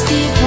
vestido.